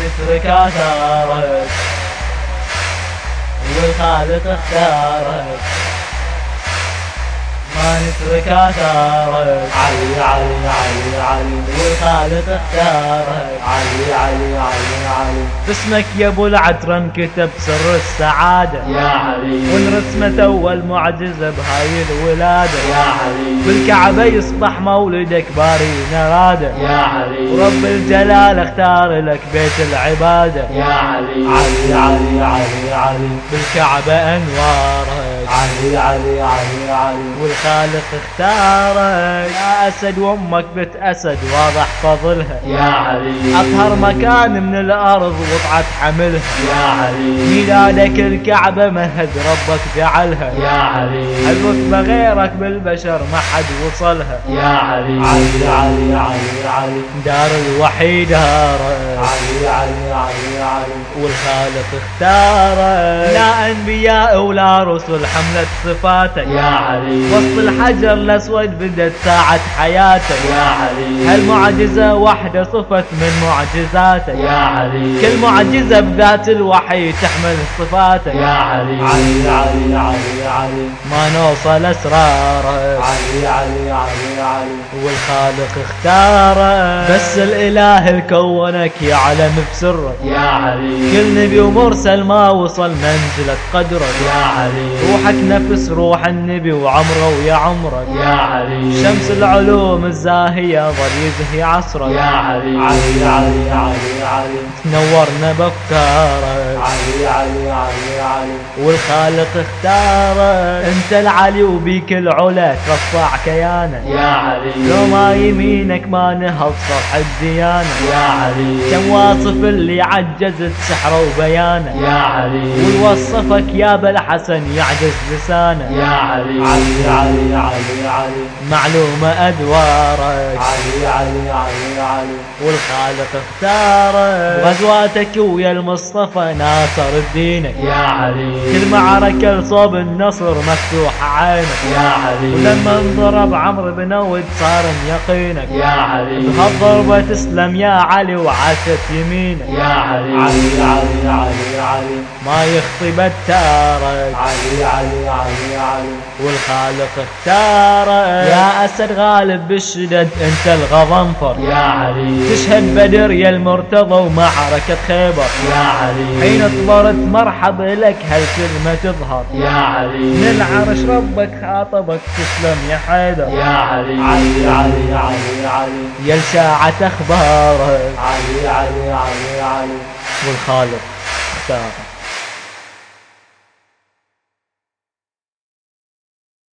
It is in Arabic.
نترك آثارك والخالق اختارك ما نترك آثارك علي علي علي علي والخالق اختارك علي علي علي علي. باسمك يا ابو العترة انكتب سر السعادة. يا علي. وانرسمت أول معجزة بهاي الولادة. يا علي. بالكعبة يصبح مولدك باري نرادة يا علي. ورب الجلال اختار لك بيت العبادة. يا علي. علي علي علي علي. بالكعبة أنوارك. علي علي علي علي. والخالق اختارك يا أسد وأمك بنت أسد واضح فضلها. يا علي. أطهر مكان من الأرض وضعت حملها. يا علي. ميلادك الكعبة مهد ربك جعلها. يا علي. الرتبة غيرك بالبشر ما حد وصلها. يا علي. علي علي علي علي. دار الوحي دارك علي علي علي. علي والخالق اختارك لا أنبياء ولا رسل حملت صفاتك يا علي. وسط الحجر الأسود بدت ساعة حياتك يا علي. هالمعجزة واحدة صفت من معجزاتك يا علي. كل معجزة بذات الوحي تحمل صفاتك يا علي. علي علي علي علي. ما نوصل اسرارك علي علي علي علي. والخالق اختارك بس الإله الكونك يعلم بسرك يا علي كل نبي ومرسل ما وصل منزلة قدرك يا علي روحك نفس روح النبي وعمره ويا عمرك يا علي شمس العلوم الزاهية ظل يزهي عصرك يا علي علي علي علي علي. تنورنا بافكارك علي علي علي علي. والخالق اختارك انت العلي وبيك العلا ترفع كيانك يا علي. لو ما يمينك ما نهض صرح الديانة. يا علي. كم واصف اللي عجزت سحره وبيانه. يا علي. ويوصفك يا بالحسن يعجز لسانه. يا علي. علي علي علي علي. معلومة أدوارك. علي علي علي علي. والخالق اختارك غزواتك ويا المصطفى ناصر دينك يا علي. كل معركة لصوب النصر مفتوحة عينك. يا علي. ولما انضرب عمرو بن ود صار يقينك. يا علي. بهالضربة تسلم يا علي وعاشت يمينك. يا علي. علي علي علي علي. ما يخطي بتارك علي علي علي علي. والخالق اختارك. يا أسد غالب بالشدد أنت الغضنفر. يا علي. تشهد بدر يا المرتضى ومعركة خيبر. يا علي. حين اطبرت مرحب لك هالكلمة تظهر. يا علي. من العرش ربك خاطبك تسلم يا حيدر. يا علي. علي علي علي علي. يا لشاعة أخبارك. علي علي علي علي. والخالق اختارك.